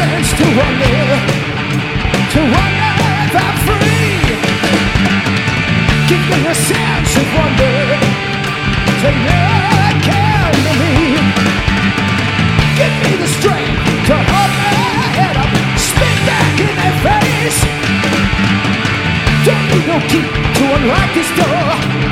chance to wonder, to wonder if I'm free. Give me a sense of wonder, to look into me. Give me the strength to hold my head up, spit back in their face. Don't need no key to unlock this door.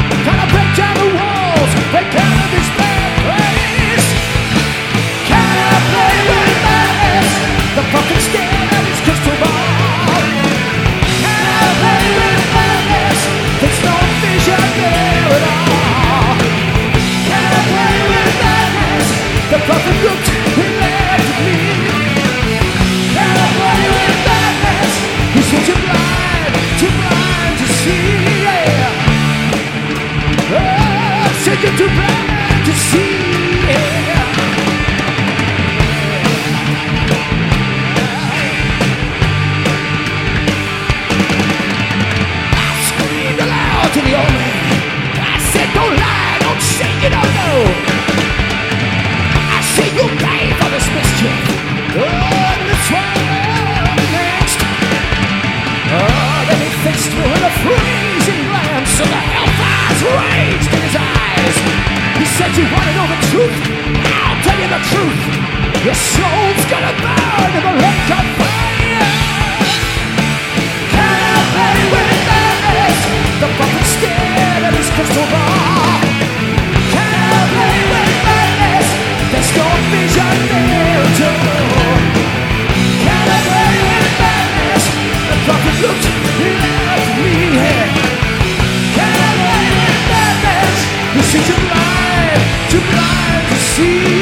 said you wanna know the truth. I'll tell you the truth. Your soul's gonna burn in the lake of fire. Can I play with this? the fucking skin of his crystal ball? see.